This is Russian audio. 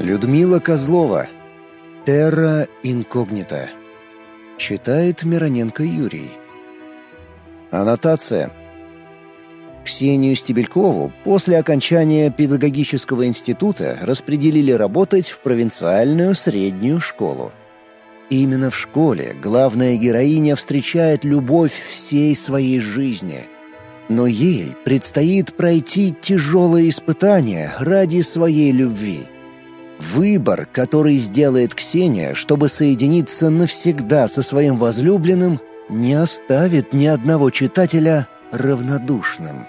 Людмила Козлова. Терра инкогнита. Читает Мироненко Юрий. Аннотация. Ксению Стебелькову после окончания педагогического института распределили работать в провинциальную среднюю школу. Именно в школе главная героиня встречает любовь всей своей жизни. Но ей предстоит пройти тяжелые испытания ради своей любви – Выбор, который сделает Ксения, чтобы соединиться навсегда со своим возлюбленным, не оставит ни одного читателя равнодушным.